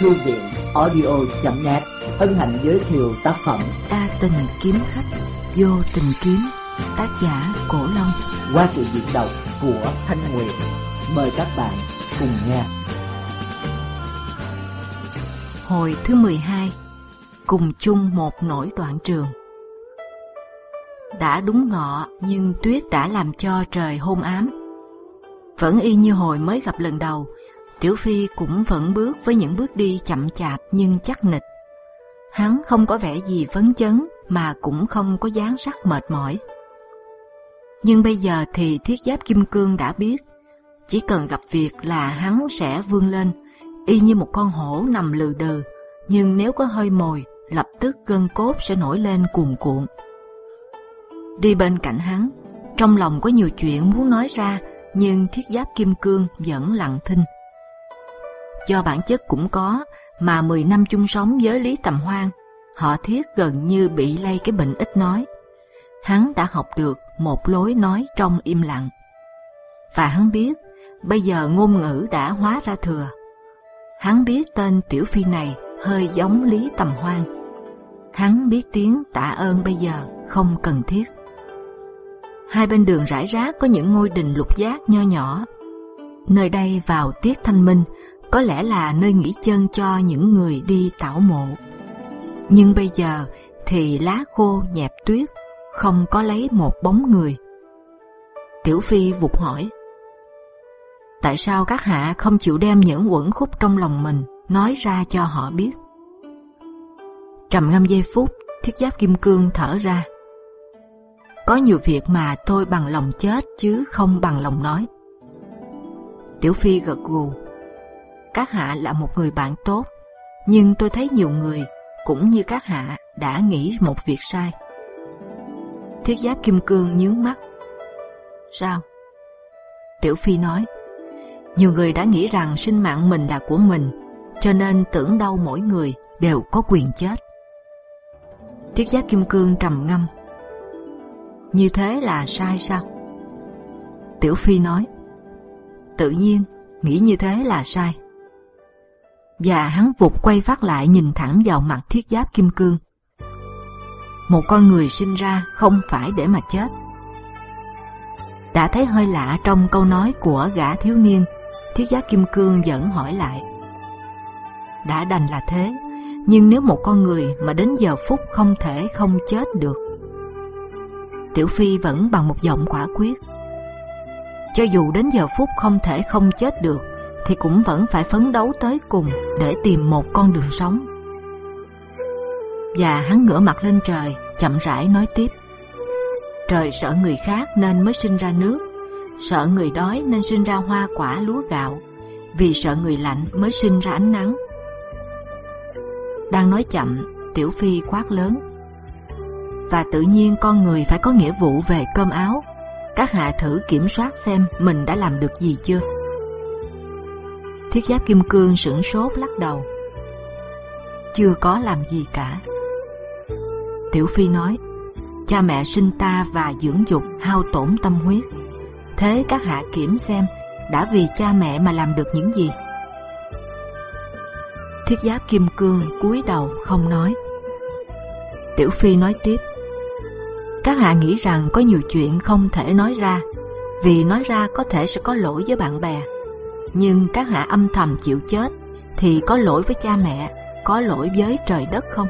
Thư viện audio.net hân hạnh giới thiệu tác phẩm A tình kiếm khách, vô tình kiếm, tác giả Cổ Long. qua sự diễn đọc của Thanh Nguyệt. Mời các bạn cùng nghe. Hồi thứ 12 Cùng chung một nỗi đoạn trường Đã đúng ngọ nhưng tuyết đã làm cho trời hôn ám. Vẫn y như hồi mới gặp lần đầu, Tiểu Phi cũng vẫn bước với những bước đi chậm chạp nhưng chắc nịch. Hắn không có vẻ gì phấn chấn mà cũng không có dáng sắc mệt mỏi. Nhưng bây giờ thì thiết giáp kim cương đã biết, chỉ cần gặp việc là hắn sẽ vươn lên, y như một con hổ nằm lừ đừ. Nhưng nếu có hơi mồi, lập tức gân cốt sẽ nổi lên cuồn cuộn. Đi bên cạnh hắn, trong lòng có nhiều chuyện muốn nói ra, nhưng thiết giáp kim cương vẫn lặng thinh. Do bản chất cũng có, mà 10 năm chung sống với Lý Tầm Hoan, họ thiết gần như bị lây cái bệnh ít nói. Hắn đã học được một lối nói trong im lặng. Và hắn biết, bây giờ ngôn ngữ đã hóa ra thừa. Hắn biết tên Tiểu Phi này hơi giống Lý Tầm Hoan. Hắn biết tiếng tạ ơn bây giờ không cần thiết. Hai bên đường rải rác có những ngôi đình lục giác nho nhỏ. Nơi đây vào tiết thanh minh có lẽ là nơi nghỉ chân cho những người đi tảo mộ. Nhưng bây giờ thì lá khô nhẹp tuyết, không có lấy một bóng người. Tiểu Phi vụt hỏi: Tại sao các hạ không chịu đem những uẩn khúc trong lòng mình nói ra cho họ biết? Trầm ngâm giây phút, thiết giáp kim cương thở ra. Có nhiều việc mà tôi bằng lòng chết chứ không bằng lòng nói. Tiểu Phi gật gù. Các hạ là một người bạn tốt, nhưng tôi thấy nhiều người cũng như các hạ đã nghĩ một việc sai. Thiết giáp kim cương nhướng mắt. Sao? Tiểu Phi nói. Nhiều người đã nghĩ rằng sinh mạng mình là của mình, cho nên tưởng đâu mỗi người đều có quyền chết. Thiết giáp kim cương trầm ngâm. Như thế là sai sao? Tiểu Phi nói. Tự nhiên, nghĩ như thế là sai. Và hắn vụt quay phát lại nhìn thẳng vào mặt thiết giáp kim cương. Một con người sinh ra không phải để mà chết. Đã thấy hơi lạ trong câu nói của gã thiếu niên, thiết giáp kim cương vẫn hỏi lại. Đã đành là thế, nhưng nếu một con người mà đến giờ phút không thể không chết được, Tiểu Phi vẫn bằng một giọng quả quyết. Cho dù đến giờ phút không thể không chết được, thì cũng vẫn phải phấn đấu tới cùng để tìm một con đường sống. Và hắn ngửa mặt lên trời, chậm rãi nói tiếp. Trời sợ người khác nên mới sinh ra nước, sợ người đói nên sinh ra hoa quả lúa gạo, vì sợ người lạnh mới sinh ra ánh nắng. Đang nói chậm, Tiểu Phi quát lớn. Và tự nhiên con người phải có nghĩa vụ về cơm áo. Các hạ thử kiểm soát xem mình đã làm được gì chưa. Thiết giáp kim cương sửng sốt lắc đầu. Chưa có làm gì cả. Tiểu Phi nói, cha mẹ sinh ta và dưỡng dục hao tổn tâm huyết. Thế các hạ kiểm xem đã vì cha mẹ mà làm được những gì? Thiết giáp kim cương cúi đầu không nói. Tiểu Phi nói tiếp, các hạ nghĩ rằng có nhiều chuyện không thể nói ra, vì nói ra có thể sẽ có lỗi với bạn bè. Nhưng các hạ âm thầm chịu chết, thì có lỗi với cha mẹ, có lỗi với trời đất không?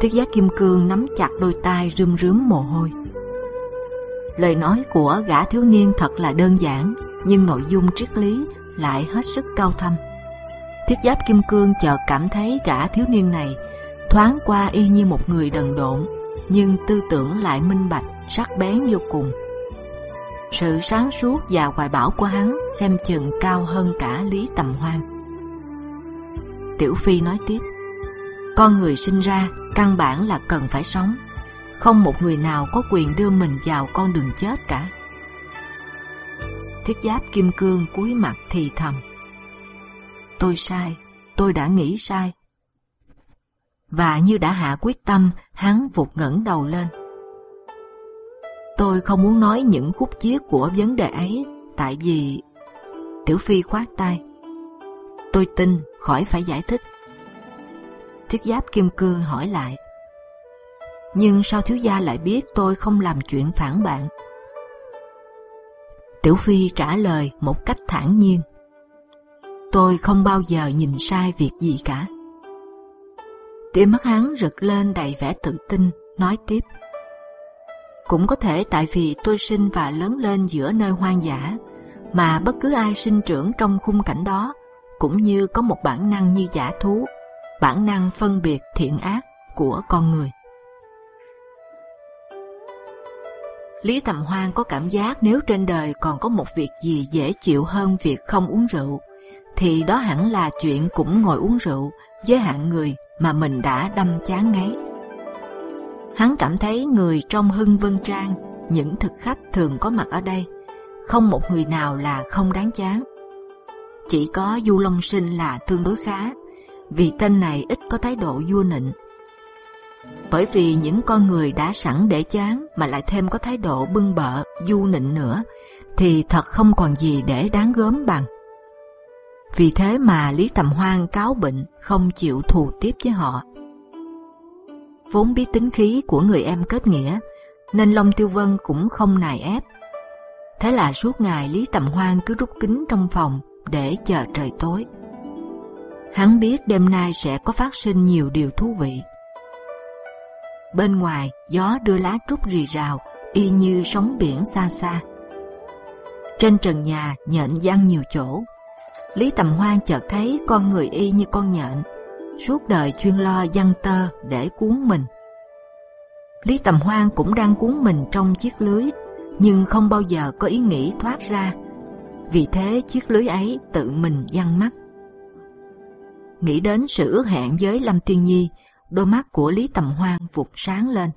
Thiết giác kim cương nắm chặt đôi tay rơm rướm mồ hôi. Lời nói của gã thiếu niên thật là đơn giản, nhưng nội dung triết lý lại hết sức cao thâm. Thiết giáp kim cương chợt cảm thấy gã thiếu niên này thoáng qua y như một người đần độn, nhưng tư tưởng lại minh bạch, sắc bén vô cùng. Sự sáng suốt và hoài bão của hắn xem chừng cao hơn cả Lý Tầm Hoan. Tiểu Phi nói tiếp, con người sinh ra căn bản là cần phải sống, không một người nào có quyền đưa mình vào con đường chết cả. Thiết giáp kim cương cúi mặt thì thầm, tôi sai, tôi đã nghĩ sai. Và như đã hạ quyết tâm, hắn vụt ngẩng đầu lên. Tôi không muốn nói những khúc chiết của vấn đề ấy, tại vì Tiểu Phi khoát tay. tôi tin, khỏi phải giải thích. Thiết giáp kim cương hỏi lại. Nhưng sao thiếu gia lại biết tôi không làm chuyện phản bạn? Tiểu Phi trả lời một cách thản nhiên. Tôi không bao giờ nhìn sai việc gì cả. Tia mắt hắn rực lên đầy vẻ tự tin, nói tiếp. Cũng có thể tại vì tôi sinh và lớn lên giữa nơi hoang dã, mà bất cứ ai sinh trưởng trong khung cảnh đó cũng như có một bản năng như giả thú, bản năng phân biệt thiện ác của con người. Lý Tầm Hoan có cảm giác nếu trên đời còn có một việc gì dễ chịu hơn việc không uống rượu, thì đó hẳn là chuyện cũng ngồi uống rượu với hạng người mà mình đã đâm chán ngấy. Hắn cảm thấy người trong Hưng Vân Trang, những thực khách thường có mặt ở đây, không một người nào là không đáng chán. Chỉ có Du Long Sinh là tương đối khá, vì tên này ít có thái độ vua nịnh. Bởi vì những con người đã sẵn để chán mà lại thêm có thái độ bưng bợ, du nịnh nữa, thì thật không còn gì để đáng gớm bằng. Vì thế mà Lý Tầm Hoan cáo bệnh không chịu thù tiếp với họ. Vốn biết tính khí của người em kết nghĩa, nên Long Tiêu Vân cũng không nài ép. Thế là suốt ngày Lý Tầm Hoan cứ rút kính trong phòng để chờ trời tối. Hắn biết đêm nay sẽ có phát sinh nhiều điều thú vị. Bên ngoài gió đưa lá trúc rì rào, y như sóng biển xa xa. Trên trần nhà nhện giăng nhiều chỗ, Lý Tầm Hoan chợt thấy con người y như con nhện, suốt đời chuyên lo văn tơ để cuốn mình. Lý Tầm Hoan cũng đang cuốn mình trong chiếc lưới, nhưng không bao giờ có ý nghĩ thoát ra. Vì thế chiếc lưới ấy tự mình văng mắt. Nghĩ đến sự ước hẹn với Lâm Thiên Nhi, đôi mắt của Lý Tầm Hoan vụt sáng lên.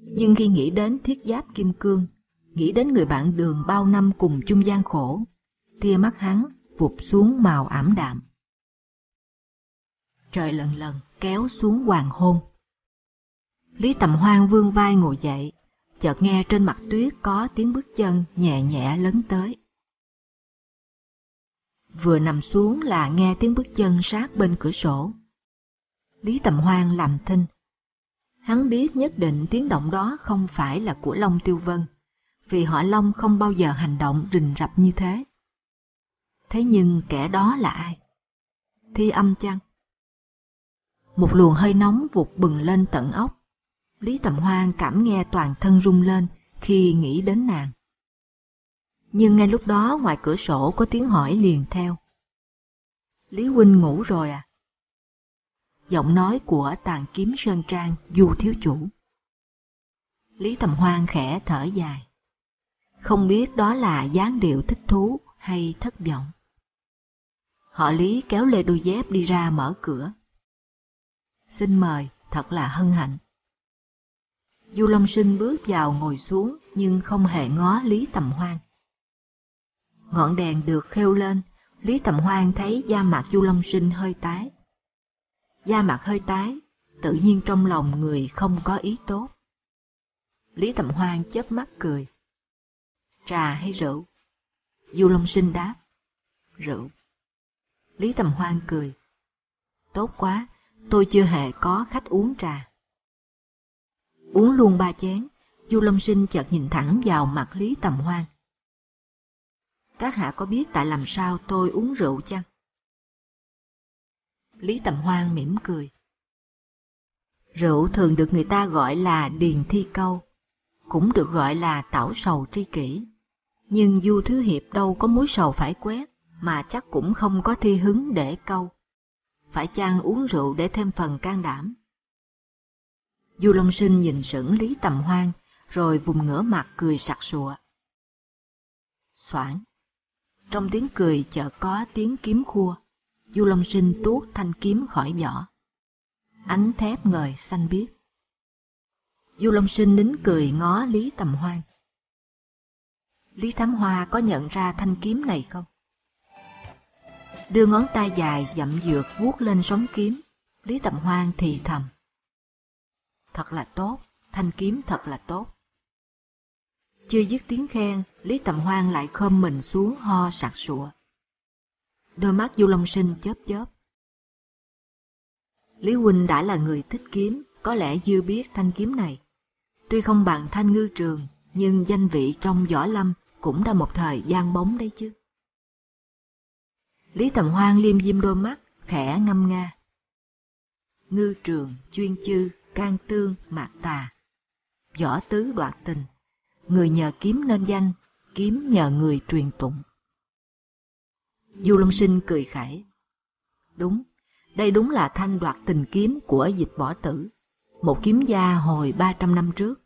Nhưng khi nghĩ đến thiết giáp kim cương, nghĩ đến người bạn đường bao năm cùng chung gian khổ, tia mắt hắn vụt xuống màu ảm đạm. Trời lần lần kéo xuống hoàng hôn. Lý Tầm Hoan vương vai ngồi dậy, chợt nghe trên mặt tuyết có tiếng bước chân nhẹ nhẹ lấn tới. Vừa nằm xuống là nghe tiếng bước chân sát bên cửa sổ. Lý Tầm Hoan làm thinh. Hắn biết nhất định tiếng động đó không phải là của Long Tiêu Vân, vì họ Long không bao giờ hành động rình rập như thế. Thế nhưng kẻ đó là ai? Thi âm chăng? Một luồng hơi nóng vụt bừng lên tận ốc. Lý Tầm Hoan cảm nghe toàn thân rung lên khi nghĩ đến nàng. Nhưng ngay lúc đó, ngoài cửa sổ có tiếng hỏi liền theo. Lý Huynh ngủ rồi à? Giọng nói của tàn kiếm sơn trang du thiếu chủ. Lý Tầm Hoan khẽ thở dài. Không biết đó là dáng điệu thích thú hay thất vọng. Họ Lý kéo lê đôi dép đi ra mở cửa. Xin mời, thật là hân hạnh. Du Long Sinh bước vào ngồi xuống nhưng không hề ngó Lý Tầm Hoan. Ngọn đèn được khêu lên, Lý Tầm Hoan thấy da mặt Du Long Sinh hơi tái. Da mặt hơi tái, tự nhiên trong lòng người không có ý tốt. Lý Tầm Hoan chớp mắt cười. Trà hay rượu? Du Long Sinh đáp. Rượu. Lý Tầm Hoan cười. Tốt quá, tôi chưa hề có khách uống trà. Uống luôn ba chén, Du Lâm Sinh chợt nhìn thẳng vào mặt Lý Tầm Hoan. Các hạ có biết tại làm sao tôi uống rượu chăng? Lý Tầm Hoan mỉm cười. Rượu thường được người ta gọi là điền thi câu, cũng được gọi là tảo sầu tri kỷ. Nhưng Du Thứ Hiệp đâu có muối sầu phải quét, mà chắc cũng không có thi hứng để câu. Phải chăng uống rượu để thêm phần can đảm? Du Long Sinh nhìn sững Lý Tầm Hoan, rồi vùng ngửa mặt cười sặc sụa. Soảng. Trong tiếng cười chợt có tiếng kiếm khua. Du Long Sinh tuốt thanh kiếm khỏi vỏ. Ánh thép ngời xanh biếc. Du Long Sinh nín cười ngó Lý Tầm Hoan. Lý Thám Hoa có nhận ra thanh kiếm này không? Đưa ngón tay dài dậm dượt vuốt lên sống kiếm, Lý Tầm Hoan thì thầm. Thật là tốt, thanh kiếm thật là tốt. Chưa dứt tiếng khen, Lý Tầm Hoan lại khom mình xuống ho sặc sụa. Đôi mắt Du Long Sinh chớp chớp. Lý Huynh đã là người thích kiếm, có lẽ dư biết thanh kiếm này. Tuy không bằng thanh ngư trường, nhưng danh vị trong võ lâm cũng đã một thời gian bóng đấy chứ. Lý Tầm Hoan liêm diêm đôi mắt, khẽ ngâm nga. Ngư trường, chuyên chư, can tương, mạc tà. Võ tứ đoạt tình, người nhờ kiếm nên danh, kiếm nhờ người truyền tụng. Du Long Sinh cười khải. Đúng, đây đúng là thanh đoạt tình kiếm của dịch Bỏ tử, một kiếm gia hồi 300 năm trước.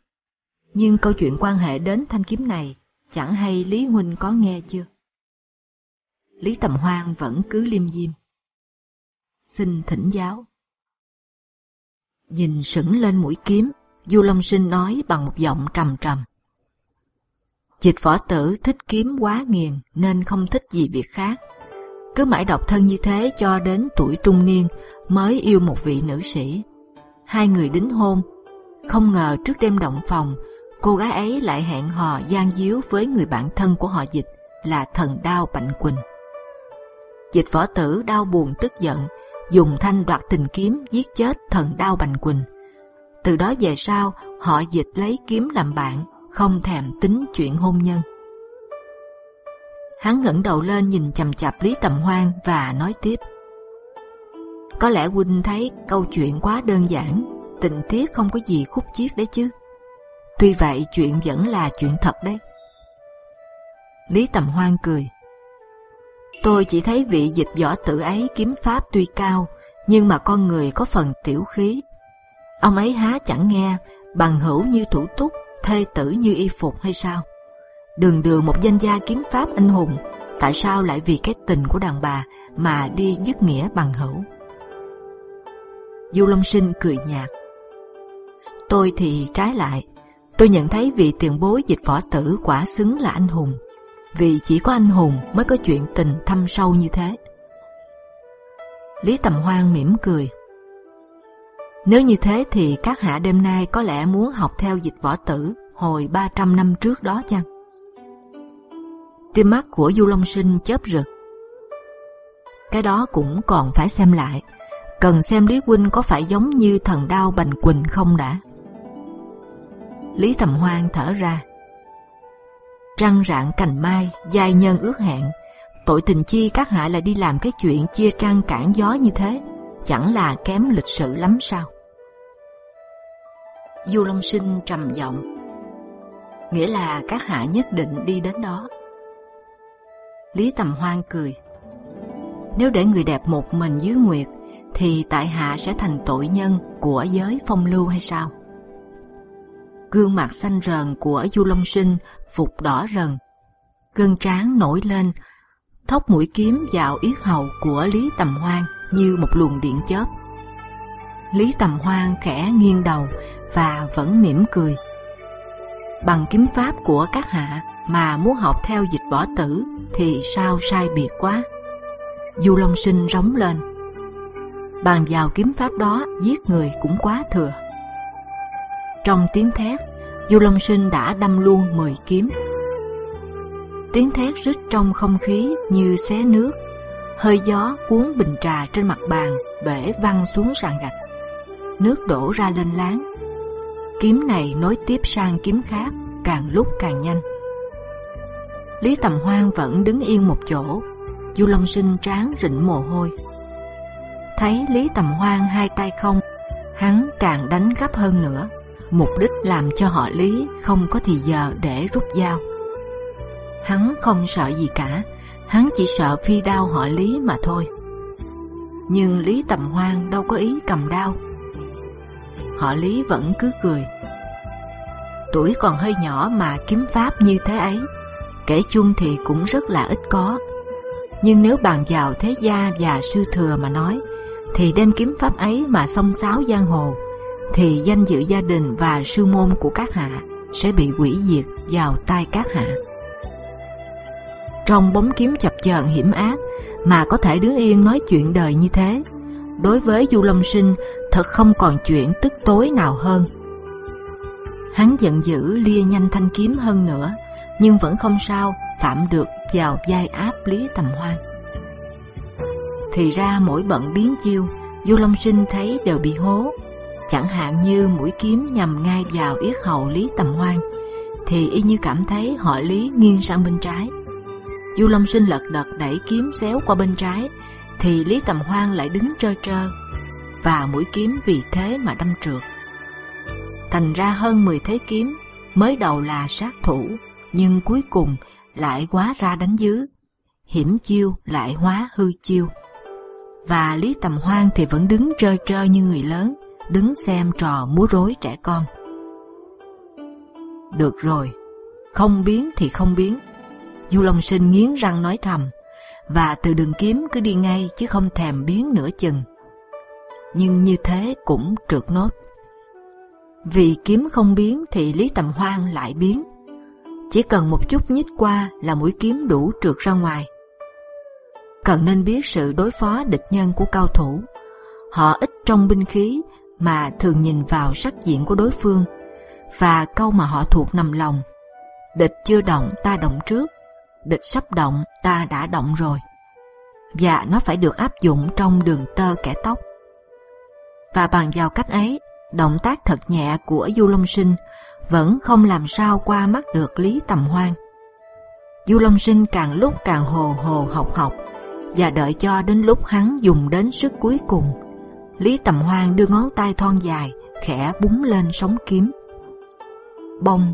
Nhưng câu chuyện quan hệ đến thanh kiếm này, chẳng hay Lý Huynh có nghe chưa? Lý Tầm Hoan vẫn cứ liêm diêm. Xin thỉnh giáo. Nhìn sững lên mũi kiếm, Du Long Sinh nói bằng một giọng trầm trầm. Dịch võ tử thích kiếm quá nghiền nên không thích gì việc khác. Cứ mãi độc thân như thế cho đến tuổi trung niên mới yêu một vị nữ sĩ. Hai người đính hôn. Không ngờ trước đêm động phòng, cô gái ấy lại hẹn hò gian díu với người bạn thân của họ dịch là thần đao Bạnh Quỳnh. Dịch võ tử đau buồn tức giận, dùng thanh đoạt tình kiếm giết chết thần đao Bành Quỳnh. Từ đó về sau, họ dịch lấy kiếm làm bạn, không thèm tính chuyện hôn nhân. Hắn ngẩng đầu lên nhìn chầm chạp Lý Tầm Hoan và nói tiếp: có lẽ huynh thấy câu chuyện quá đơn giản, tình tiết không có gì khúc chiết đấy chứ. Tuy vậy chuyện vẫn là chuyện thật đấy. Lý Tầm Hoan cười. Tôi chỉ thấy vị dịch võ tử ấy kiếm pháp tuy cao, nhưng mà con người có phần tiểu khí. Ông ấy há chẳng nghe, bằng hữu như thủ túc, thê tử như y phục hay sao? Đường đường một danh gia kiếm pháp anh hùng, tại sao lại vì cái tình của đàn bà mà đi dứt nghĩa bằng hữu? Du Long Sinh cười nhạt. Tôi thì trái lại, tôi nhận thấy vị tiền bối dịch võ tử quả xứng là anh hùng, vì chỉ có anh hùng mới có chuyện tình thâm sâu như thế. Lý Tầm Hoan mỉm cười. Nếu như thế thì các hạ đêm nay có lẽ muốn học theo dịch võ tử hồi 300 năm trước đó chăng? Tim mắt của Du Long Sinh chớp rực. Cái đó cũng còn phải xem lại cần xem Lý Huynh có phải giống như thần đao Bành Quỳnh không đã. Lý Tầm Hoan thở ra. Trăng rạng cành mai, giai nhân ước hẹn, tội tình chi các hạ lại đi làm cái chuyện chia trăng cản gió như thế, chẳng là kém lịch sự lắm sao? Du Long Sinh trầm giọng, nghĩa là các hạ nhất định đi đến đó. Lý Tầm Hoan cười. Nếu để người đẹp một mình dưới nguyệt thì tại hạ sẽ thành tội nhân của giới phong lưu hay sao? Gương mặt xanh rờn của Du Long Sinh phục đỏ rần, gân trán nổi lên, thốc mũi kiếm vào yết hầu của Lý Tầm Hoan như một luồng điện chớp. Lý Tầm Hoan khẽ nghiêng đầu và vẫn mỉm cười. Bằng kiếm pháp của các hạ mà muốn học theo dịch võ tử thì sao sai biệt quá. Du Long Sinh rống lên bàn vào kiếm pháp đó giết người cũng quá thừa. Trong tiếng thét, Du Long Sinh đã đâm luôn mười kiếm. Tiếng thét rít trong không khí như xé nước, hơi gió cuốn bình trà trên mặt bàn bể văng xuống sàn gạch. Nước đổ ra lên láng. Kiếm này nối tiếp sang kiếm khác, càng lúc càng nhanh. Lý Tầm Hoan vẫn đứng yên một chỗ, Du Long Sinh trán rịn mồ hôi thấy Lý Tầm Hoan hai tay không, hắn càng đánh gấp hơn nữa, mục đích làm cho họ Lý không có thì giờ để rút dao. Hắn không sợ gì cả, hắn chỉ sợ phi đao họ Lý mà thôi. Nhưng Lý Tầm Hoan đâu có ý cầm đao. Họ Lý vẫn cứ cười. Tuổi còn hơi nhỏ mà kiếm pháp như thế ấy, kể chung thì cũng rất là ít có. Nhưng nếu bàn vào thế gia và sư thừa mà nói, thì đem kiếm pháp ấy mà xông xáo giang hồ, thì danh dự gia đình và sư môn của các hạ sẽ bị hủy diệt vào tay các hạ. Trong bóng kiếm chập chờn hiểm ác mà có thể đứng yên nói chuyện đời như thế, đối với Du Long Sinh thật không còn chuyện tức tối nào hơn. Hắn giận dữ lia nhanh thanh kiếm hơn nữa, nhưng vẫn không sao phạm được vào vai áp Lý Tầm Hoan. Thì ra mỗi bận biến chiêu, Du Long Sinh thấy đều bị hố. Chẳng hạn như mũi kiếm nhằm ngay vào yết hầu Lý Tầm Hoan, thì y như cảm thấy họ Lý nghiêng sang bên trái. Du Long Sinh lật đật đẩy kiếm xéo qua bên trái, thì Lý Tầm Hoan lại đứng trơ trơ, và mũi kiếm vì thế mà đâm trượt. Thành ra hơn 10 thế kiếm, mới đầu là sát thủ, nhưng cuối cùng lại quá ra đánh dứ, hiểm chiêu lại hóa hư chiêu. Và Lý Tầm Hoan thì vẫn đứng trơ trơ như người lớn, đứng xem trò múa rối trẻ con. Được rồi, không biến thì không biến. Du Long Sinh nghiến răng nói thầm, và từ đường kiếm cứ đi ngay chứ không thèm biến nửa chừng. Nhưng như thế cũng trượt nốt. Vì kiếm không biến thì Lý Tầm Hoan lại biến. Chỉ cần một chút nhích qua là mũi kiếm đủ trượt ra ngoài. Cần nên biết sự đối phó địch nhân của cao thủ. Họ ít trong binh khí mà thường nhìn vào sắc diện của đối phương và câu mà họ thuộc nằm lòng. Địch chưa động ta động trước, địch sắp động ta đã động rồi. Và nó phải được áp dụng trong đường tơ kẻ tóc. Và bằng vào cách ấy, động tác thật nhẹ của Du Long Sinh vẫn không làm sao qua mắt được Lý Tầm Hoan. Du Long Sinh càng lúc càng hồ hồ học học và đợi cho đến lúc hắn dùng đến sức cuối cùng, Lý Tầm Hoan đưa ngón tay thon dài khẽ búng lên sóng kiếm. Bông,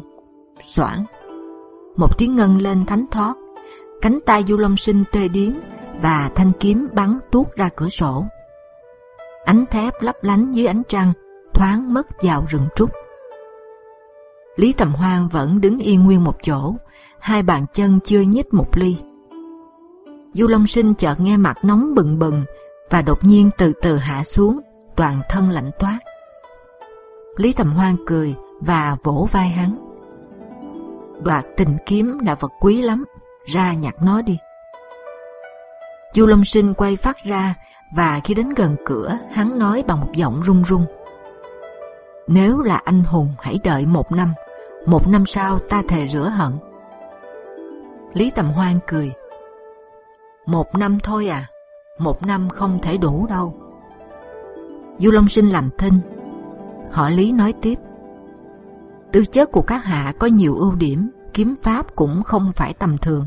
xoảng, một tiếng ngân lên thánh thót, cánh tay Du Long Sinh tê điếng và thanh kiếm bắn tuốt ra cửa sổ. Ánh thép lấp lánh dưới ánh trăng, thoáng mất vào rừng trúc. Lý Tầm Hoan vẫn đứng yên nguyên một chỗ, hai bàn chân chưa nhích một ly. Du Long Sinh chợt nghe mặt nóng bừng bừng và đột nhiên từ từ hạ xuống, toàn thân lạnh toát. Lý Tầm Hoan cười và vỗ vai hắn. Đoạt tình kiếm là vật quý lắm, ra nhặt nó đi. Du Long Sinh quay phát ra và khi đến gần cửa, hắn nói bằng một giọng run run. Nếu là anh hùng hãy đợi một năm, một năm sau ta thề rửa hận. Lý Tầm Hoan cười. Một năm thôi à, một năm không thể đủ đâu. Du Long Sinh làm thinh. Họ Lý nói tiếp. Tư chất của các hạ có nhiều ưu điểm, kiếm pháp cũng không phải tầm thường.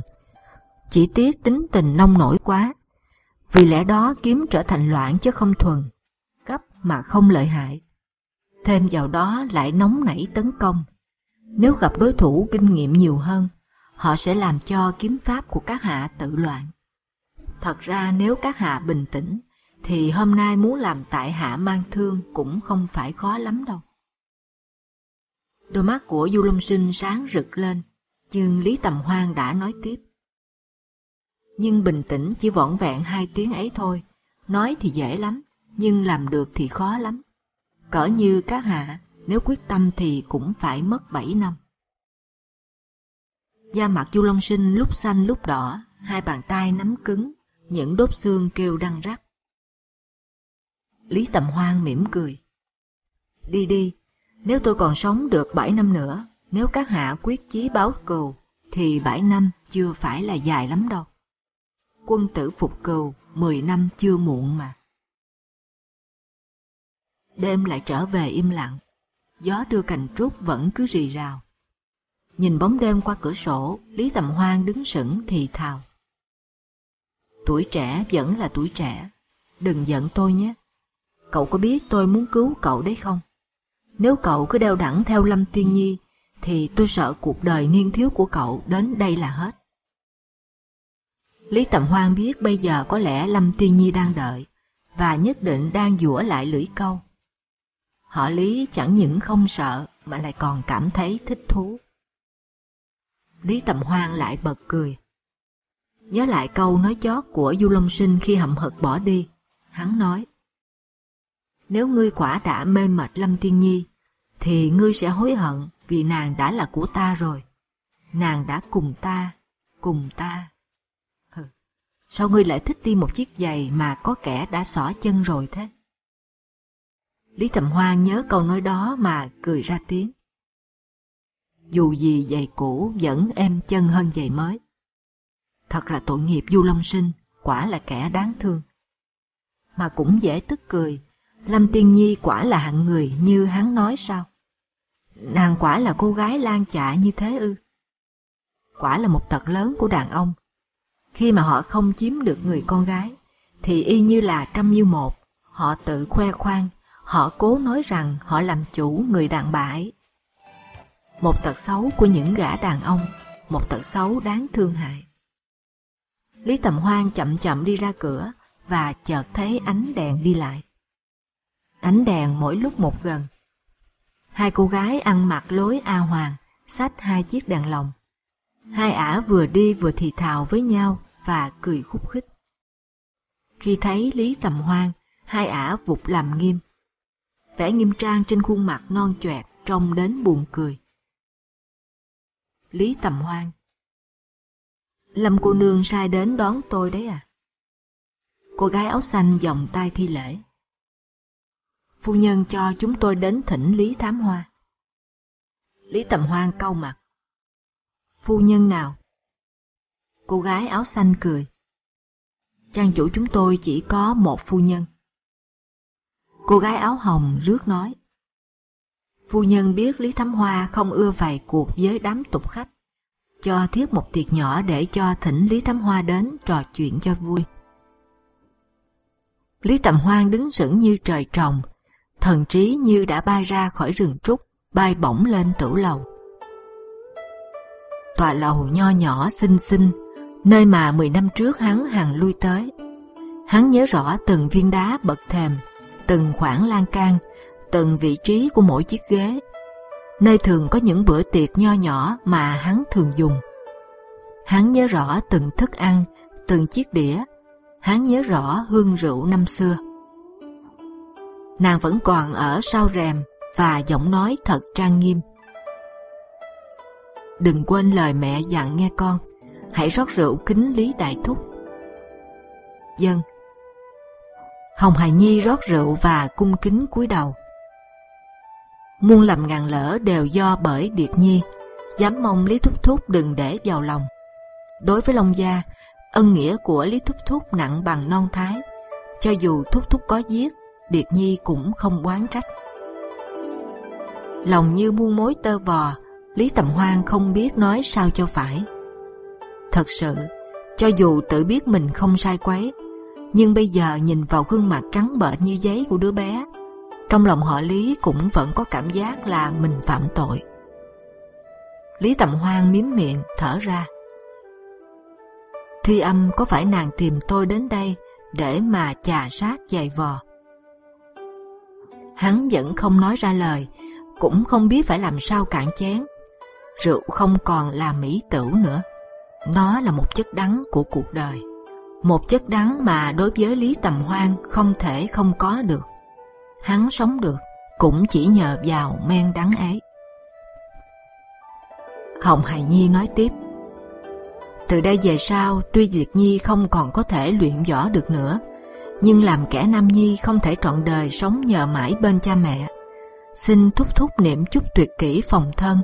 Chỉ tiếc tính tình nông nổi quá, vì lẽ đó kiếm trở thành loạn chứ không thuần, cấp mà không lợi hại. Thêm vào đó lại nóng nảy tấn công. Nếu gặp đối thủ kinh nghiệm nhiều hơn, họ sẽ làm cho kiếm pháp của các hạ tự loạn. Thật ra nếu các hạ bình tĩnh, thì hôm nay muốn làm tại hạ mang thương cũng không phải khó lắm đâu. Đôi mắt của Du Long Sinh sáng rực lên, nhưng Lý Tầm Hoan đã nói tiếp. Nhưng bình tĩnh chỉ vỏn vẹn hai tiếng ấy thôi, nói thì dễ lắm, nhưng làm được thì khó lắm. Cỡ như các hạ, nếu quyết tâm thì cũng phải mất bảy năm. Da mặt Du Long Sinh lúc xanh lúc đỏ, hai bàn tay nắm cứng, những đốt xương kêu răng rắc. Lý Tầm Hoan mỉm cười. Đi đi, nếu tôi còn sống được bảy năm nữa, nếu các hạ quyết chí báo cừu, thì bảy năm chưa phải là dài lắm đâu. Quân tử phục cừu, mười năm chưa muộn mà. Đêm lại trở về im lặng, gió đưa cành trúc vẫn cứ rì rào. Nhìn bóng đêm qua cửa sổ, Lý Tầm Hoan đứng sững thì thào. Tuổi trẻ vẫn là tuổi trẻ, đừng giận tôi nhé. Cậu có biết tôi muốn cứu cậu đấy không? Nếu cậu cứ đeo đẳng theo Lâm Tiên Nhi, thì tôi sợ cuộc đời niên thiếu của cậu đến đây là hết. Lý Tầm Hoan biết bây giờ có lẽ Lâm Tiên Nhi đang đợi, và nhất định đang dũa lại lưỡi câu. Họ Lý chẳng những không sợ mà lại còn cảm thấy thích thú. Lý Tầm Hoan lại bật cười. Nhớ lại câu nói chót của Du Long Sinh khi hậm hực bỏ đi, hắn nói. Nếu ngươi quả đã mê mệt Lâm Tiên Nhi, thì ngươi sẽ hối hận vì nàng đã là của ta rồi. Nàng đã cùng ta, cùng ta. Hừ, sao ngươi lại thích đi một chiếc giày mà có kẻ đã xỏ chân rồi thế? Lý Thầm Hoa nhớ câu nói đó mà cười ra tiếng. Dù gì giày cũ vẫn êm chân hơn giày mới. Thật là tội nghiệp Du Long Sinh, quả là kẻ đáng thương. mà cũng dễ tức cười. Lâm Tiên Nhi quả là hạng người như hắn nói sao? Nàng quả là cô gái lan chạ như thế ư? Quả là một tật lớn của đàn ông. Khi mà họ không chiếm được người con gái, thì y như là trăm như một, họ tự khoe khoang, họ cố nói rằng họ làm chủ người đàn bà ấy. Một tật xấu của những gã đàn ông, một tật xấu đáng thương hại. Lý Tầm Hoan chậm chậm đi ra cửa và chợt thấy ánh đèn đi lại. Ánh đèn mỗi lúc một gần. Hai cô gái ăn mặc lối A Hoàng, xách hai chiếc đèn lồng. Hai ả vừa đi vừa thì thào với nhau và cười khúc khích. Khi thấy Lý Tầm Hoan, hai ả vụt làm nghiêm. Vẻ nghiêm trang trên khuôn mặt non choẹt trông đến buồn cười. Lý Tầm Hoan Lâm cô nương sai đến đón tôi đấy à? Cô gái áo xanh vòng tay thi lễ. Phu nhân cho chúng tôi đến thỉnh Lý Thám Hoa. Lý Tầm Hoan cau mặt. Phu nhân nào? Cô gái áo xanh cười. Trang chủ chúng tôi chỉ có một phu nhân. Cô gái áo hồng rước nói. Phu nhân biết Lý Thám Hoa không ưa vầy cuộc với đám tục khách, cho thiết một tiệc nhỏ để cho thỉnh Lý Thám Hoa đến trò chuyện cho vui. Lý Tầm Hoan đứng sững như trời trồng, thần trí như đã bay ra khỏi rừng trúc, bay bổng lên tửu lầu. Tòa lầu nho nhỏ xinh xinh, nơi mà 10 năm trước hắn hàng lui tới. Hắn nhớ rõ từng viên đá bậc thềm, từng khoảng lan can, từng vị trí của mỗi chiếc ghế, nơi thường có những bữa tiệc nho nhỏ mà hắn thường dùng. Hắn nhớ rõ từng thức ăn, từng chiếc đĩa, hắn nhớ rõ hương rượu năm xưa. Nàng vẫn còn ở sau rèm và giọng nói thật trang nghiêm. Đừng quên lời mẹ dặn nghe con, hãy rót rượu kính Lý Đại Thúc. Dân Hồng Hải Nhi rót rượu và cung kính cúi đầu. Muôn lầm ngàn lỡ đều do bởi Điệt Nhi, dám mong Lý Thúc Thúc đừng để vào lòng. Đối với Long Gia, ân nghĩa của Lý Thúc Thúc nặng bằng non thái, cho dù Thúc Thúc có giết, Điệt Nhi cũng không oán trách. Lòng như muôn mối tơ vò, Lý Tầm Hoan không biết nói sao cho phải. Thật sự, cho dù tự biết mình không sai quấy, nhưng bây giờ nhìn vào gương mặt trắng bệch như giấy của đứa bé, trong lòng họ Lý cũng vẫn có cảm giác là mình phạm tội. Lý Tầm Hoan miếm miệng thở ra. Thi âm có phải nàng tìm tôi đến đây để mà chà sát dày vò? Hắn vẫn không nói ra lời, cũng không biết phải làm sao cạn chén. Rượu không còn là mỹ tử nữa, nó là một chất đắng của cuộc đời, một chất đắng mà đối với Lý Tầm Hoan không thể không có được. Hắn sống được cũng chỉ nhờ vào men đắng ấy. Hồng Hải Nhi nói tiếp. Từ đây về sau, tuy Diệt Nhi không còn có thể luyện võ được nữa, nhưng làm kẻ Nam Nhi không thể trọn đời sống nhờ mãi bên cha mẹ. Xin thúc thúc niệm chút tuyệt kỹ phòng thân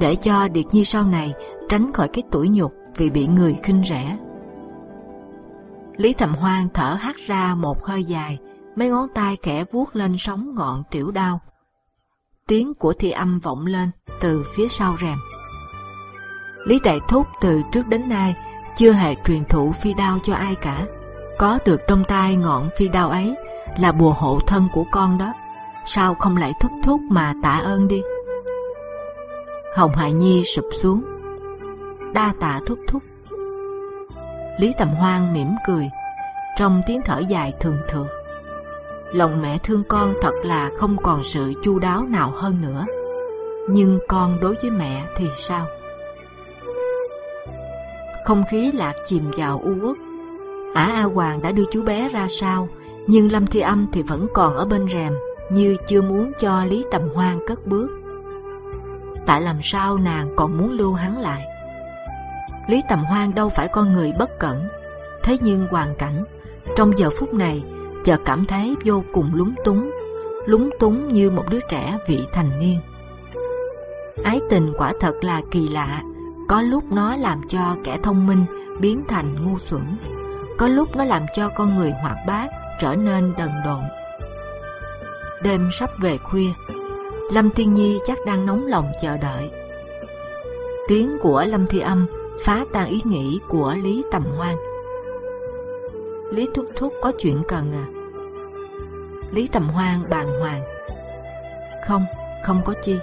để cho Điệt Nhi sau này tránh khỏi cái tuổi nhục vì bị người khinh rẻ. Lý Thầm Hoan thở hắt ra một hơi dài, mấy ngón tay kẻ vuốt lên sóng ngọn tiểu đao. Tiếng của thi âm vọng lên từ phía sau rèm. Lý Đại Thúc từ trước đến nay chưa hề truyền thụ phi đao cho ai cả. Có được trong tay ngọn phi đao ấy là bùa hộ thân của con đó. Sao không lại thúc thúc mà tạ ơn đi? Hồng Hải Nhi sụp xuống. Đa tạ thúc thúc. Lý Tầm Hoan mỉm cười, trong tiếng thở dài thường thường. Lòng mẹ thương con thật là không còn sự chu đáo nào hơn nữa. Nhưng con đối với mẹ thì sao? Không khí lạc chìm vào u uất. Ả A Hoàng đã đưa chú bé ra sau, nhưng Lâm Thi Âm thì vẫn còn ở bên rèm, như chưa muốn cho Lý Tầm Hoan cất bước. Tại làm sao nàng còn muốn lưu hắn lại? Lý Tầm Hoan đâu phải con người bất cẩn, thế nhưng hoàn cảnh trong giờ phút này chợt cảm thấy vô cùng lúng túng, lúng túng như một đứa trẻ vị thành niên. Ái tình quả thật là kỳ lạ, có lúc nó làm cho kẻ thông minh biến thành ngu xuẩn, có lúc nó làm cho con người hoạt bát trở nên đần độn. Đêm sắp về khuya, Lâm Thiên Nhi chắc đang nóng lòng chờ đợi. Tiếng của Lâm Thi Âm phá tan ý nghĩ của Lý Tầm Hoan. Lý Thúc Thúc có chuyện cần à? Lý Tầm Hoan bàng hoàng. Không, không có chi.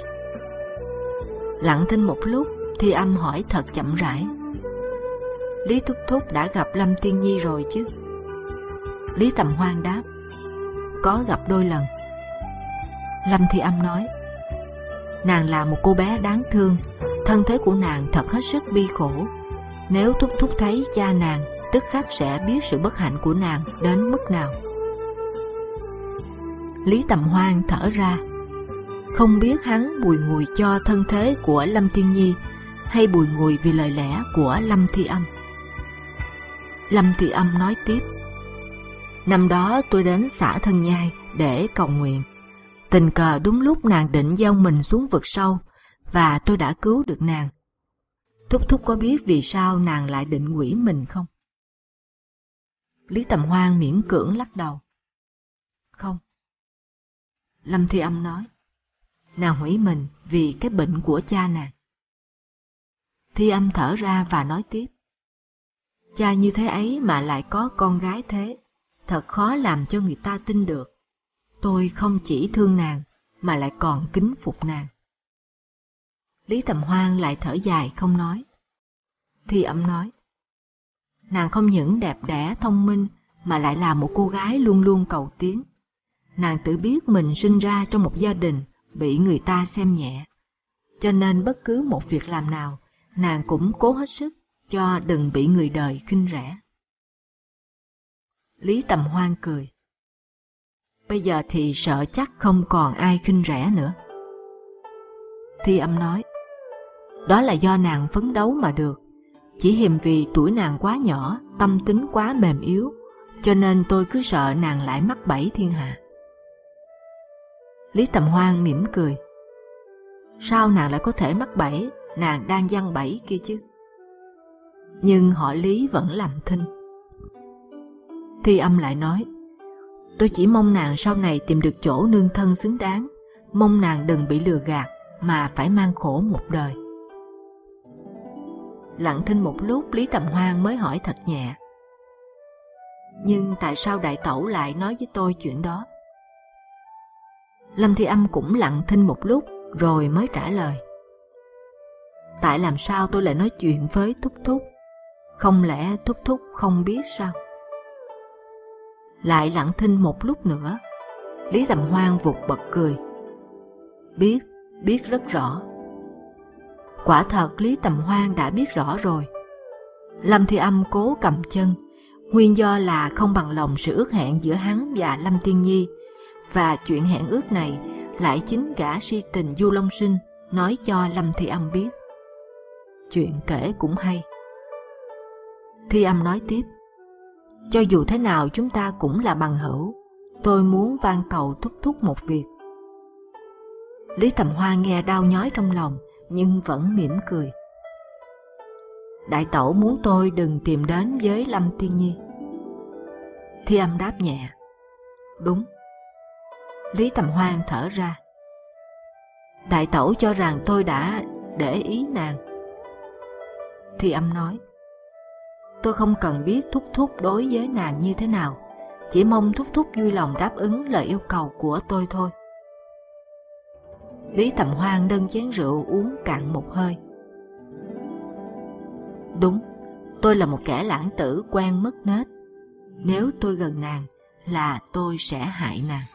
Lặng thinh một lúc, Thi Âm hỏi thật chậm rãi. Lý Thúc Thúc đã gặp Lâm Tiên Nhi rồi chứ? Lý Tầm Hoan đáp. Có gặp đôi lần. Lâm Thi Âm nói. Nàng là một cô bé đáng thương, thân thế của nàng thật hết sức bi khổ. Nếu Thúc Thúc thấy cha nàng, tức khắc sẽ biết sự bất hạnh của nàng đến mức nào. Lý Tầm Hoan thở ra, không biết hắn bùi ngùi cho thân thế của Lâm Thiên Nhi hay bùi ngùi vì lời lẽ của Lâm Thi Âm. Lâm Thi Âm nói tiếp, năm đó tôi đến xã Thân Nhai để cầu nguyện. Tình cờ đúng lúc nàng định gieo mình xuống vực sâu và tôi đã cứu được nàng. Thúc Thúc có biết vì sao nàng lại định quỷ mình không? Lý Tầm Hoan miễn cưỡng lắc đầu. Lâm Thi Âm nói, nàng hủy mình vì cái bệnh của cha nàng. Thi Âm thở ra và nói tiếp, cha như thế ấy mà lại có con gái thế, thật khó làm cho người ta tin được. Tôi không chỉ thương nàng, mà lại còn kính phục nàng. Lý Tầm Hoan lại thở dài không nói. Thi Âm nói, nàng không những đẹp đẽ thông minh mà lại là một cô gái luôn luôn cầu tiến. Nàng tự biết mình sinh ra trong một gia đình bị người ta xem nhẹ, cho nên bất cứ một việc làm nào, nàng cũng cố hết sức cho đừng bị người đời khinh rẻ. Lý Tầm Hoan cười. Bây giờ thì sợ chắc không còn ai khinh rẻ nữa. Thi âm nói, đó là do nàng phấn đấu mà được. Chỉ hiềm vì tuổi nàng quá nhỏ, tâm tính quá mềm yếu, cho nên tôi cứ sợ nàng lại mắc bẫy thiên hạ. Lý Tầm Hoan mỉm cười. Sao nàng lại có thể mắc bẫy, nàng đang văn bẫy kia chứ? Nhưng họ Lý vẫn làm thinh. Thi âm lại nói, tôi chỉ mong nàng sau này tìm được chỗ nương thân xứng đáng, mong nàng đừng bị lừa gạt mà phải mang khổ một đời. Lặng thinh một lúc Lý Tầm Hoan mới hỏi thật nhẹ. Nhưng tại sao đại tẩu lại nói với tôi chuyện đó? Lâm Thi Âm cũng lặng thinh một lúc rồi mới trả lời. Tại làm sao tôi lại nói chuyện với Thúc Thúc? Không lẽ Thúc Thúc không biết sao? Lại lặng thinh một lúc nữa, Lý Tầm Hoan vụt bật cười. Biết, biết rất rõ. Quả thật Lý Tầm Hoan đã biết rõ rồi. Lâm Thi Âm cố cầm chân, nguyên do là không bằng lòng sự ước hẹn giữa hắn và Lâm Tiên Nhi, và chuyện hẹn ước này lại chính gã si tình Du Long Sinh nói cho Lâm Thi Âm biết. Chuyện kể cũng hay. Thi Âm nói tiếp, cho dù thế nào chúng ta cũng là bằng hữu, tôi muốn van cầu thúc thúc một việc. Lý Tầm Hoa nghe đau nhói trong lòng, nhưng vẫn mỉm cười. Đại tẩu muốn tôi đừng tìm đến với Lâm Tiên Nhi. Thi âm đáp nhẹ. Đúng. Lý Tầm Hoan thở ra. Đại tẩu cho rằng tôi đã để ý nàng. Thì âm nói. Tôi không cần biết thúc thúc đối với nàng như thế nào, chỉ mong thúc thúc vui lòng đáp ứng lời yêu cầu của tôi thôi. Lý Tầm Hoan nâng chén rượu uống cạn một hơi. Đúng, tôi là một kẻ lãng tử quen mất nết. Nếu tôi gần nàng, là tôi sẽ hại nàng.